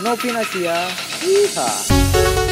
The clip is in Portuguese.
Não Pinasia. Yeehaw.